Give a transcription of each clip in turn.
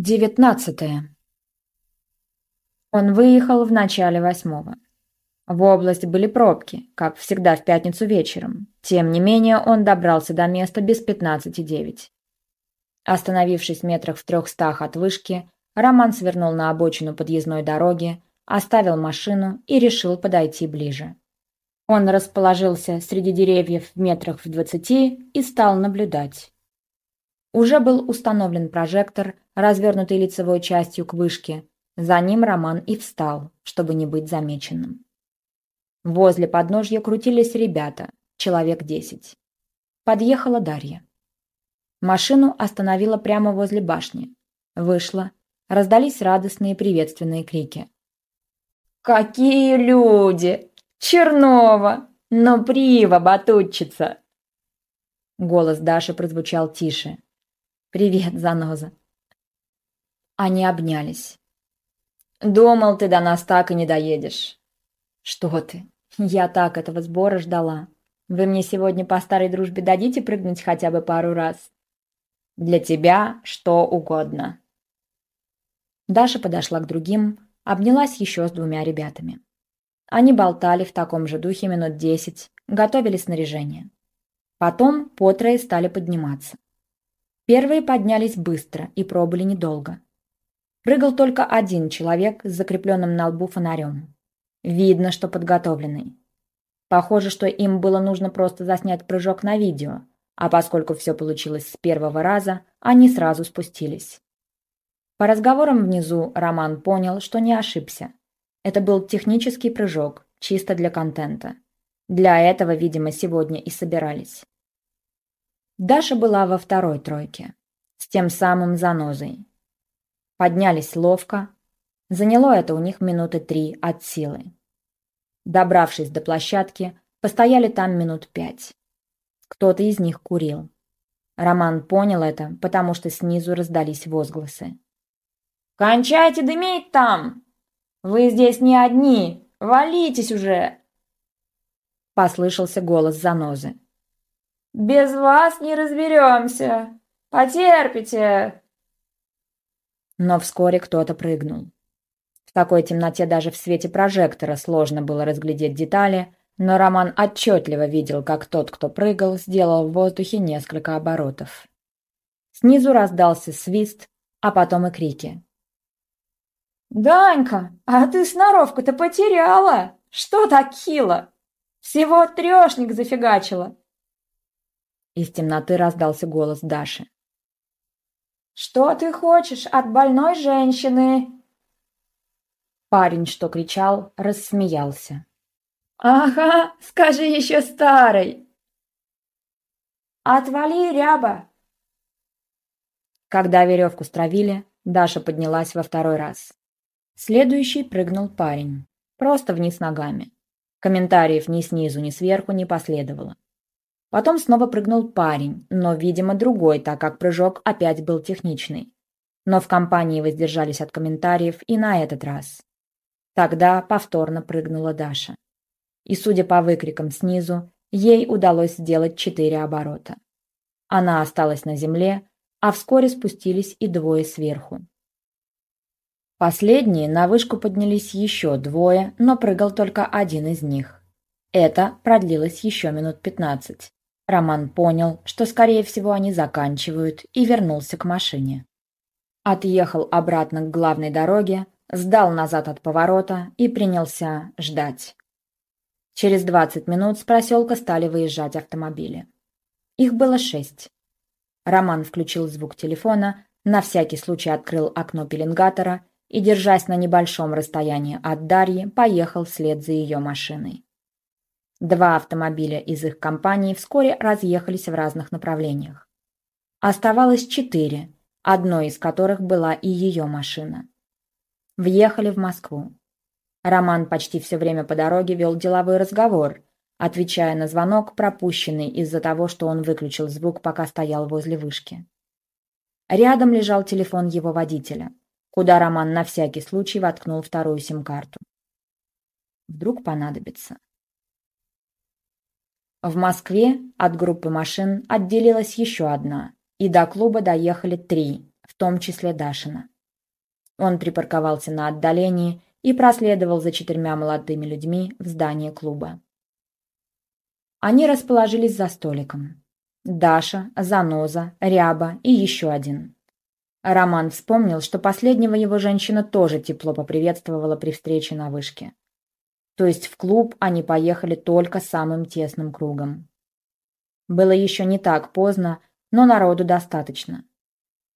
Девятнадцатое. Он выехал в начале восьмого. В область были пробки, как всегда в пятницу вечером. Тем не менее, он добрался до места без пятнадцати девять. Остановившись метрах в трехстах от вышки, Роман свернул на обочину подъездной дороги, оставил машину и решил подойти ближе. Он расположился среди деревьев в метрах в двадцати и стал наблюдать. Уже был установлен прожектор, развернутый лицевой частью к вышке. За ним Роман и встал, чтобы не быть замеченным. Возле подножья крутились ребята, человек десять. Подъехала Дарья. Машину остановила прямо возле башни. Вышла. Раздались радостные приветственные крики. «Какие люди! Чернова! Но прива, батутчица!» Голос Даши прозвучал тише. «Привет, заноза!» Они обнялись. «Думал, ты до нас так и не доедешь». «Что ты? Я так этого сбора ждала. Вы мне сегодня по старой дружбе дадите прыгнуть хотя бы пару раз?» «Для тебя что угодно». Даша подошла к другим, обнялась еще с двумя ребятами. Они болтали в таком же духе минут десять, готовили снаряжение. Потом по трое стали подниматься. Первые поднялись быстро и пробыли недолго. Прыгал только один человек с закрепленным на лбу фонарем. Видно, что подготовленный. Похоже, что им было нужно просто заснять прыжок на видео, а поскольку все получилось с первого раза, они сразу спустились. По разговорам внизу Роман понял, что не ошибся. Это был технический прыжок, чисто для контента. Для этого, видимо, сегодня и собирались. Даша была во второй тройке, с тем самым занозой. Поднялись ловко. Заняло это у них минуты три от силы. Добравшись до площадки, постояли там минут пять. Кто-то из них курил. Роман понял это, потому что снизу раздались возгласы. «Кончайте дымить там! Вы здесь не одни! Валитесь уже!» Послышался голос занозы. Без вас не разберемся. Потерпите. Но вскоре кто-то прыгнул. В такой темноте даже в свете прожектора сложно было разглядеть детали, но Роман отчетливо видел, как тот, кто прыгал, сделал в воздухе несколько оборотов. Снизу раздался свист, а потом и крики. «Данька, а ты сноровку-то потеряла! Что так хило? Всего трешник зафигачила!» Из темноты раздался голос Даши. «Что ты хочешь от больной женщины?» Парень, что кричал, рассмеялся. «Ага, скажи еще старый!» «Отвали, ряба!» Когда веревку стравили, Даша поднялась во второй раз. Следующий прыгнул парень. Просто вниз ногами. Комментариев ни снизу, ни сверху не последовало. Потом снова прыгнул парень, но, видимо, другой, так как прыжок опять был техничный. Но в компании воздержались от комментариев и на этот раз. Тогда повторно прыгнула Даша. И, судя по выкрикам снизу, ей удалось сделать четыре оборота. Она осталась на земле, а вскоре спустились и двое сверху. Последние на вышку поднялись еще двое, но прыгал только один из них. Это продлилось еще минут пятнадцать. Роман понял, что, скорее всего, они заканчивают, и вернулся к машине. Отъехал обратно к главной дороге, сдал назад от поворота и принялся ждать. Через 20 минут с проселка стали выезжать автомобили. Их было шесть. Роман включил звук телефона, на всякий случай открыл окно пеленгатора и, держась на небольшом расстоянии от Дарьи, поехал вслед за ее машиной. Два автомобиля из их компании вскоре разъехались в разных направлениях. Оставалось четыре, одной из которых была и ее машина. Въехали в Москву. Роман почти все время по дороге вел деловой разговор, отвечая на звонок, пропущенный из-за того, что он выключил звук, пока стоял возле вышки. Рядом лежал телефон его водителя, куда Роман на всякий случай воткнул вторую сим-карту. Вдруг понадобится. В Москве от группы машин отделилась еще одна, и до клуба доехали три, в том числе Дашина. Он припарковался на отдалении и проследовал за четырьмя молодыми людьми в здание клуба. Они расположились за столиком. Даша, Заноза, Ряба и еще один. Роман вспомнил, что последнего его женщина тоже тепло поприветствовала при встрече на вышке. То есть в клуб они поехали только самым тесным кругом. Было еще не так поздно, но народу достаточно.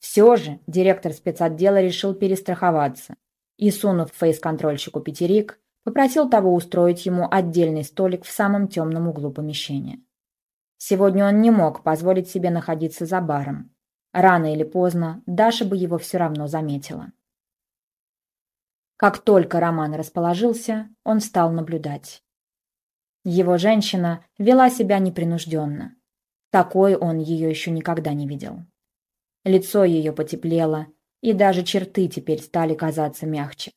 Все же директор спецотдела решил перестраховаться и, сунув фейс-контрольщику пятерик, попросил того устроить ему отдельный столик в самом темном углу помещения. Сегодня он не мог позволить себе находиться за баром. Рано или поздно Даша бы его все равно заметила. Как только Роман расположился, он стал наблюдать. Его женщина вела себя непринужденно. Такой он ее еще никогда не видел. Лицо ее потеплело, и даже черты теперь стали казаться мягче.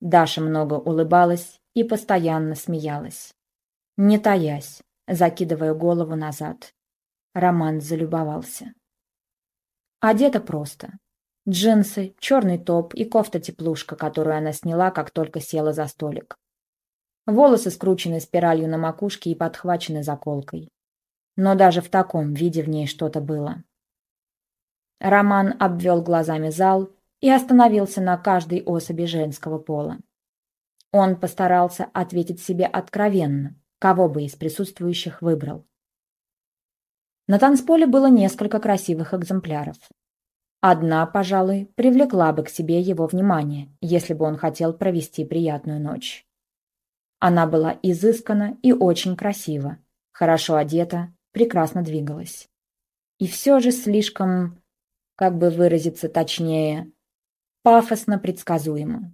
Даша много улыбалась и постоянно смеялась. Не таясь, закидывая голову назад. Роман залюбовался. Одета просто. Джинсы, черный топ и кофта-теплушка, которую она сняла, как только села за столик. Волосы скручены спиралью на макушке и подхвачены заколкой. Но даже в таком виде в ней что-то было. Роман обвел глазами зал и остановился на каждой особи женского пола. Он постарался ответить себе откровенно, кого бы из присутствующих выбрал. На танцполе было несколько красивых экземпляров. Одна, пожалуй, привлекла бы к себе его внимание, если бы он хотел провести приятную ночь. Она была изыскана и очень красива, хорошо одета, прекрасно двигалась. И все же слишком, как бы выразиться точнее, пафосно предсказуемо.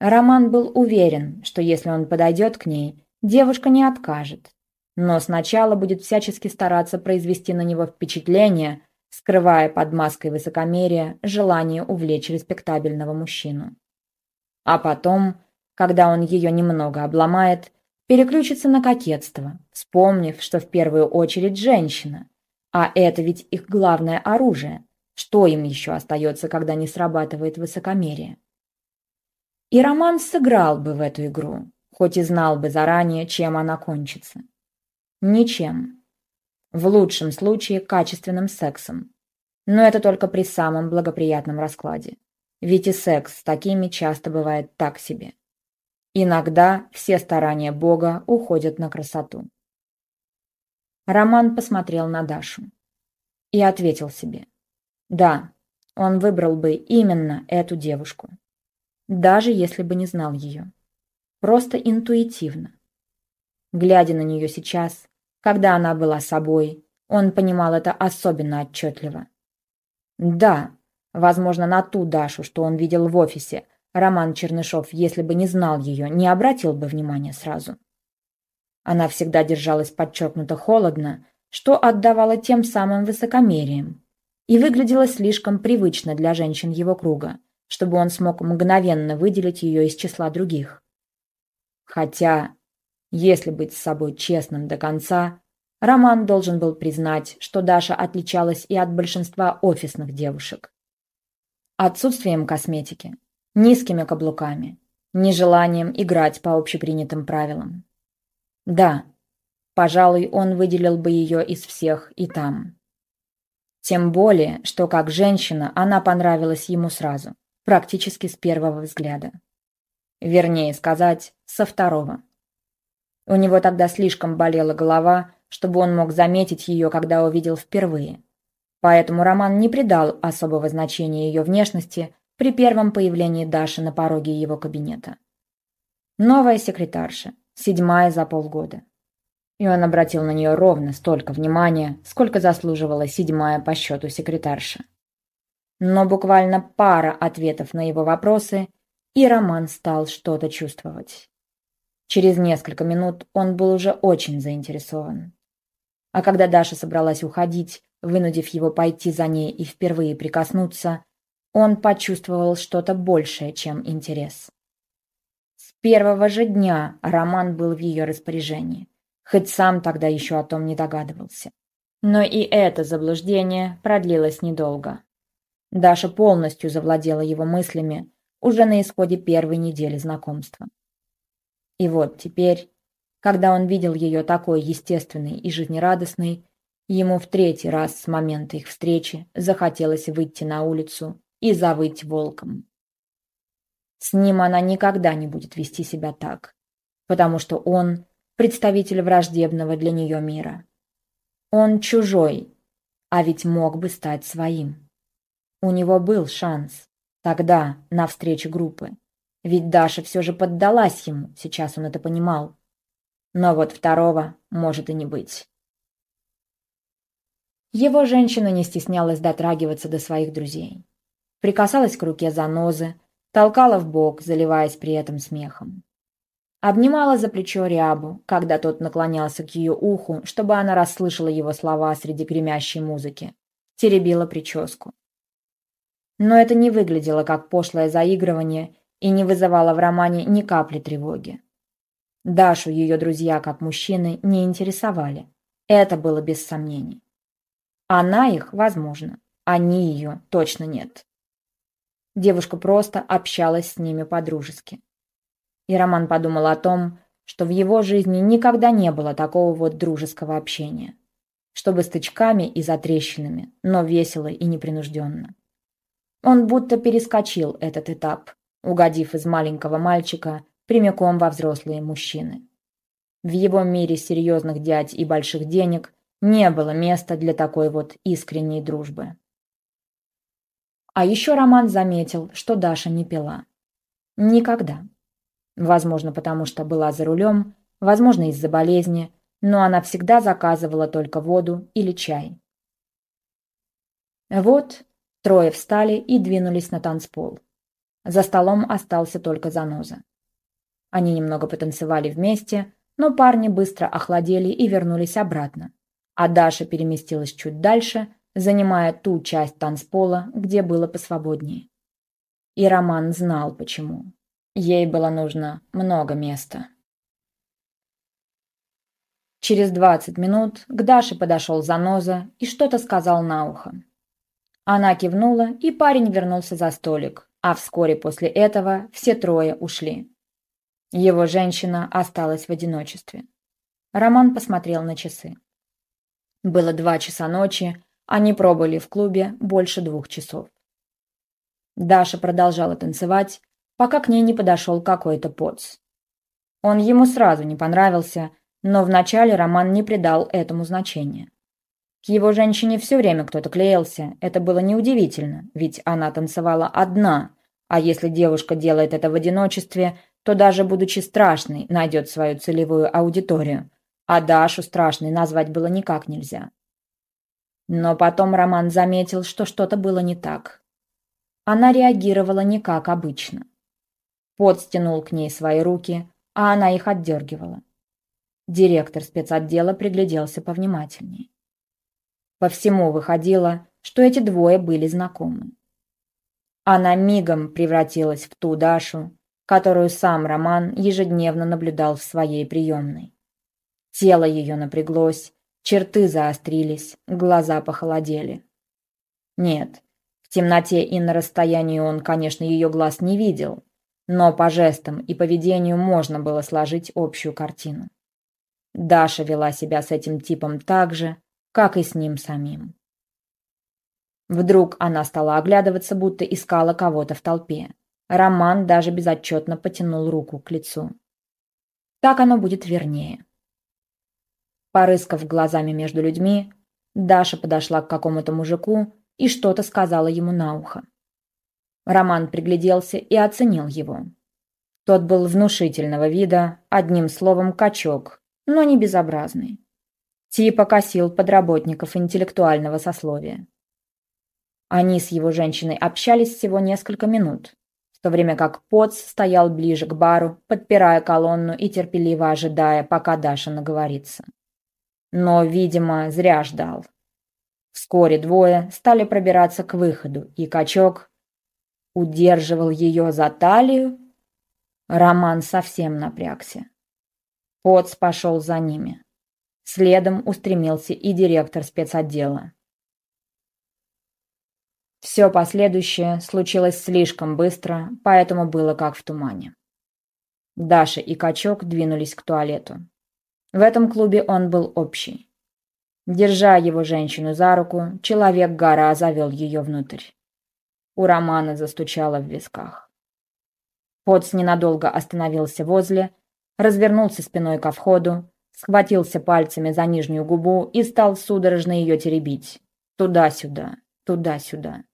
Роман был уверен, что если он подойдет к ней, девушка не откажет. Но сначала будет всячески стараться произвести на него впечатление, скрывая под маской высокомерия желание увлечь респектабельного мужчину. А потом когда он ее немного обломает, переключится на кокетство, вспомнив, что в первую очередь женщина. А это ведь их главное оружие. Что им еще остается, когда не срабатывает высокомерие? И Роман сыграл бы в эту игру, хоть и знал бы заранее, чем она кончится. Ничем. В лучшем случае качественным сексом. Но это только при самом благоприятном раскладе. Ведь и секс с такими часто бывает так себе. Иногда все старания Бога уходят на красоту. Роман посмотрел на Дашу и ответил себе. Да, он выбрал бы именно эту девушку. Даже если бы не знал ее. Просто интуитивно. Глядя на нее сейчас, когда она была собой, он понимал это особенно отчетливо. Да, возможно, на ту Дашу, что он видел в офисе, Роман Чернышов, если бы не знал ее, не обратил бы внимания сразу. Она всегда держалась подчеркнуто холодно, что отдавало тем самым высокомерием, и выглядела слишком привычно для женщин его круга, чтобы он смог мгновенно выделить ее из числа других. Хотя, если быть с собой честным до конца, Роман должен был признать, что Даша отличалась и от большинства офисных девушек. Отсутствием косметики, низкими каблуками, нежеланием играть по общепринятым правилам. Да, пожалуй, он выделил бы ее из всех и там. Тем более, что как женщина она понравилась ему сразу, практически с первого взгляда. Вернее сказать, со второго. У него тогда слишком болела голова, чтобы он мог заметить ее, когда увидел впервые. Поэтому Роман не придал особого значения ее внешности, при первом появлении Даши на пороге его кабинета. Новая секретарша, седьмая за полгода. И он обратил на нее ровно столько внимания, сколько заслуживала седьмая по счету секретарша. Но буквально пара ответов на его вопросы, и Роман стал что-то чувствовать. Через несколько минут он был уже очень заинтересован. А когда Даша собралась уходить, вынудив его пойти за ней и впервые прикоснуться, он почувствовал что-то большее, чем интерес. С первого же дня Роман был в ее распоряжении, хоть сам тогда еще о том не догадывался. Но и это заблуждение продлилось недолго. Даша полностью завладела его мыслями уже на исходе первой недели знакомства. И вот теперь, когда он видел ее такой естественной и жизнерадостной, ему в третий раз с момента их встречи захотелось выйти на улицу и завыть волком. С ним она никогда не будет вести себя так, потому что он представитель враждебного для нее мира. Он чужой, а ведь мог бы стать своим. У него был шанс. Тогда, на встрече группы. Ведь Даша все же поддалась ему, сейчас он это понимал. Но вот второго может и не быть. Его женщина не стеснялась дотрагиваться до своих друзей. Прикасалась к руке занозы, толкала в бок, заливаясь при этом смехом. Обнимала за плечо Рябу, когда тот наклонялся к ее уху, чтобы она расслышала его слова среди гремящей музыки. Теребила прическу. Но это не выглядело как пошлое заигрывание и не вызывало в романе ни капли тревоги. Дашу ее друзья, как мужчины, не интересовали. Это было без сомнений. Она их, возможно, они ее точно нет. Девушка просто общалась с ними по-дружески. И Роман подумал о том, что в его жизни никогда не было такого вот дружеского общения. Чтобы с тычками и затрещинами, но весело и непринужденно. Он будто перескочил этот этап, угодив из маленького мальчика прямиком во взрослые мужчины. В его мире серьезных дядь и больших денег не было места для такой вот искренней дружбы. А еще Роман заметил, что Даша не пила. Никогда. Возможно, потому что была за рулем, возможно, из-за болезни, но она всегда заказывала только воду или чай. Вот трое встали и двинулись на танцпол. За столом остался только заноза. Они немного потанцевали вместе, но парни быстро охладели и вернулись обратно. А Даша переместилась чуть дальше, занимая ту часть танцпола, где было посвободнее. И Роман знал почему. Ей было нужно много места. Через двадцать минут к Даше подошел Заноза и что-то сказал на ухо. Она кивнула, и парень вернулся за столик, а вскоре после этого все трое ушли. Его женщина осталась в одиночестве. Роман посмотрел на часы. Было два часа ночи, они пробыли в клубе больше двух часов. Даша продолжала танцевать, пока к ней не подошел какой-то поц. Он ему сразу не понравился, но вначале Роман не придал этому значения. К его женщине все время кто-то клеился, это было неудивительно, ведь она танцевала одна, а если девушка делает это в одиночестве, то даже будучи страшной, найдет свою целевую аудиторию, а Дашу страшной назвать было никак нельзя. Но потом Роман заметил, что что-то было не так. Она реагировала не как обычно. Пот стянул к ней свои руки, а она их отдергивала. Директор спецотдела пригляделся повнимательнее. По всему выходило, что эти двое были знакомы. Она мигом превратилась в ту Дашу, которую сам Роман ежедневно наблюдал в своей приемной. Тело ее напряглось, черты заострились, глаза похолодели. Нет, в темноте и на расстоянии он, конечно, ее глаз не видел, но по жестам и поведению можно было сложить общую картину. Даша вела себя с этим типом так же, как и с ним самим. Вдруг она стала оглядываться, будто искала кого-то в толпе. Роман даже безотчетно потянул руку к лицу. Так оно будет вернее. Порыскав глазами между людьми, Даша подошла к какому-то мужику и что-то сказала ему на ухо. Роман пригляделся и оценил его. Тот был внушительного вида, одним словом, качок, но не безобразный. Типа косил подработников интеллектуального сословия. Они с его женщиной общались всего несколько минут, в то время как Поц стоял ближе к бару, подпирая колонну и терпеливо ожидая, пока Даша наговорится. Но, видимо, зря ждал. Вскоре двое стали пробираться к выходу, и качок удерживал ее за талию. Роман совсем напрягся. Поц пошел за ними. Следом устремился и директор спецотдела. Все последующее случилось слишком быстро, поэтому было как в тумане. Даша и Качок двинулись к туалету. В этом клубе он был общий. Держа его женщину за руку, человек-гора завел ее внутрь. У Романа застучало в висках. Поц ненадолго остановился возле, развернулся спиной ко входу, схватился пальцами за нижнюю губу и стал судорожно ее теребить. Туда-сюда, туда-сюда.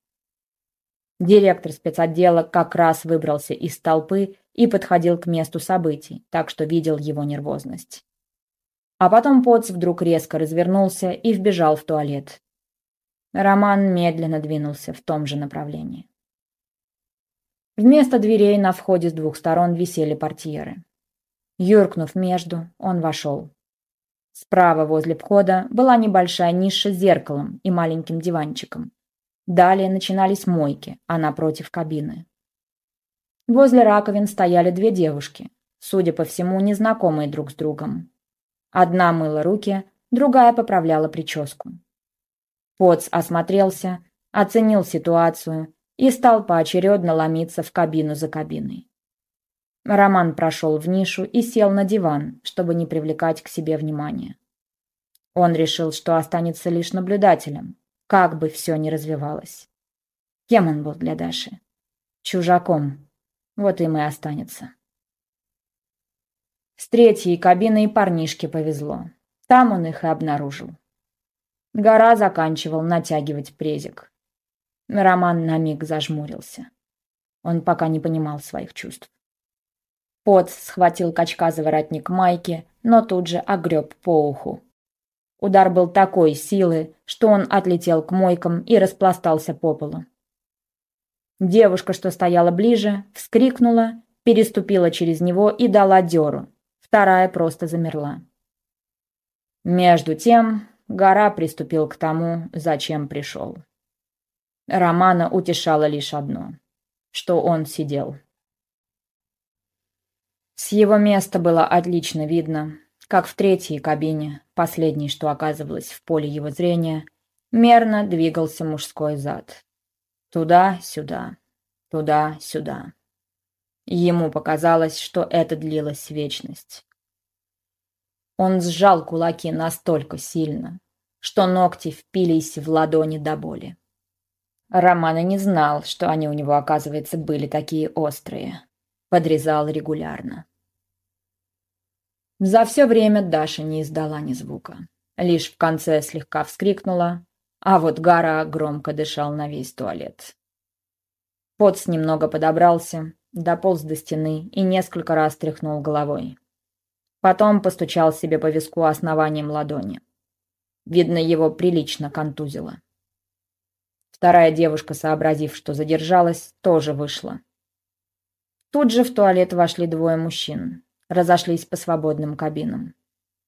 Директор спецотдела как раз выбрался из толпы и подходил к месту событий, так что видел его нервозность. А потом Поц вдруг резко развернулся и вбежал в туалет. Роман медленно двинулся в том же направлении. Вместо дверей на входе с двух сторон висели портьеры. Юркнув между, он вошел. Справа возле входа была небольшая ниша с зеркалом и маленьким диванчиком. Далее начинались мойки, а напротив кабины. Возле раковин стояли две девушки, судя по всему, незнакомые друг с другом. Одна мыла руки, другая поправляла прическу. Поц осмотрелся, оценил ситуацию и стал поочередно ломиться в кабину за кабиной. Роман прошел в нишу и сел на диван, чтобы не привлекать к себе внимания. Он решил, что останется лишь наблюдателем, как бы все ни развивалось. Кем он был для Даши? Чужаком. Вот им и останется. С третьей кабиной парнишке повезло. Там он их и обнаружил. Гора заканчивал натягивать презик. Роман на миг зажмурился. Он пока не понимал своих чувств. Пот схватил качка за воротник майки, но тут же огреб по уху. Удар был такой силы, что он отлетел к мойкам и распластался по полу. Девушка, что стояла ближе, вскрикнула, переступила через него и дала дёру. Вторая просто замерла. Между тем, гора приступил к тому, зачем пришел. Романа утешало лишь одно, что он сидел. С его места было отлично видно, как в третьей кабине, последней, что оказывалась в поле его зрения, мерно двигался мужской зад. Туда-сюда, туда-сюда. Ему показалось, что это длилось вечность. Он сжал кулаки настолько сильно, что ногти впились в ладони до боли. Роман и не знал, что они у него, оказывается, были такие острые. Подрезал регулярно. За все время Даша не издала ни звука. Лишь в конце слегка вскрикнула, а вот Гара громко дышал на весь туалет. Поц немного подобрался, дополз до стены и несколько раз тряхнул головой. Потом постучал себе по виску основанием ладони. Видно, его прилично контузило. Вторая девушка, сообразив, что задержалась, тоже вышла. Тут же в туалет вошли двое мужчин, разошлись по свободным кабинам.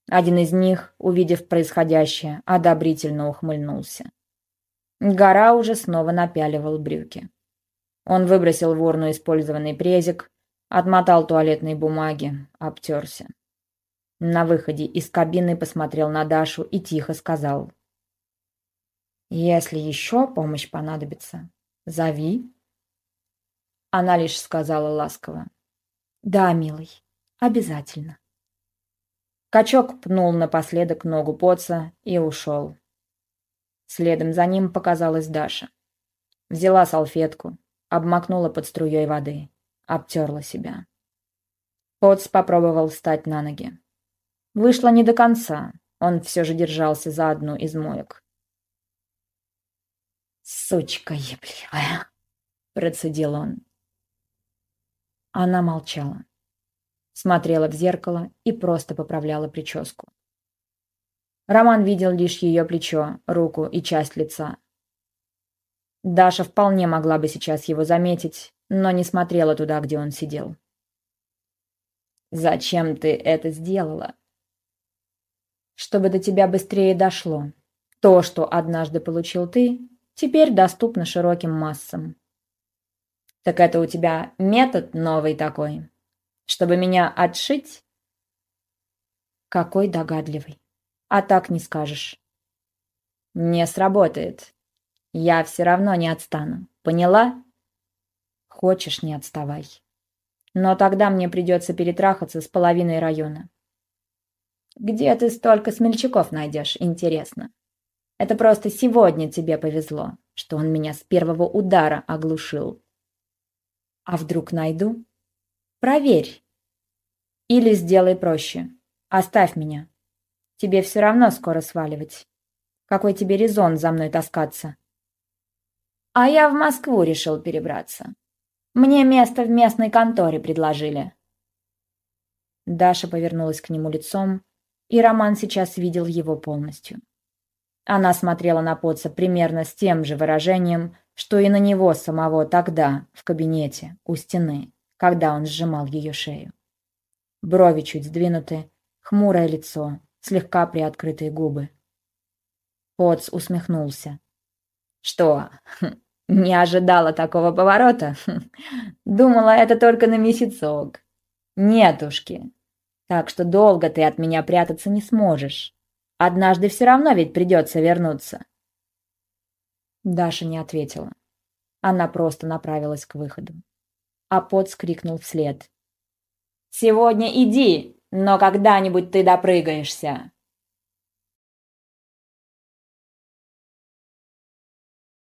Один из них, увидев происходящее, одобрительно ухмыльнулся. Гора уже снова напяливал брюки. Он выбросил в урну использованный презик, отмотал туалетные бумаги, обтерся. На выходе из кабины посмотрел на Дашу и тихо сказал. «Если еще помощь понадобится, зови». Она лишь сказала ласково. «Да, милый, обязательно». Качок пнул напоследок ногу поца и ушел. Следом за ним показалась Даша. Взяла салфетку, обмакнула под струей воды, обтерла себя. Поц попробовал встать на ноги. Вышло не до конца, он все же держался за одну из моек. «Сучка ебливая!» — процедил он. Она молчала. Смотрела в зеркало и просто поправляла прическу. Роман видел лишь ее плечо, руку и часть лица. Даша вполне могла бы сейчас его заметить, но не смотрела туда, где он сидел. «Зачем ты это сделала?» «Чтобы до тебя быстрее дошло. То, что однажды получил ты, теперь доступно широким массам. Так это у тебя метод новый такой, чтобы меня отшить? Какой догадливый. А так не скажешь. Не сработает. Я все равно не отстану. Поняла? Хочешь, не отставай. Но тогда мне придется перетрахаться с половиной района. Где ты столько смельчаков найдешь, интересно? Это просто сегодня тебе повезло, что он меня с первого удара оглушил. А вдруг найду? Проверь. Или сделай проще. Оставь меня. Тебе все равно скоро сваливать. Какой тебе резон за мной таскаться? А я в Москву решил перебраться. Мне место в местной конторе предложили. Даша повернулась к нему лицом, и Роман сейчас видел его полностью. Она смотрела на Поца примерно с тем же выражением, что и на него самого тогда, в кабинете, у стены, когда он сжимал ее шею. Брови чуть сдвинуты, хмурое лицо, слегка приоткрытые губы. Поц усмехнулся. «Что, не ожидала такого поворота? Думала, это только на месяцок. Нетушки. Так что долго ты от меня прятаться не сможешь. Однажды все равно ведь придется вернуться. Даша не ответила. Она просто направилась к выходу. А Пот скрикнул вслед. «Сегодня иди, но когда-нибудь ты допрыгаешься!»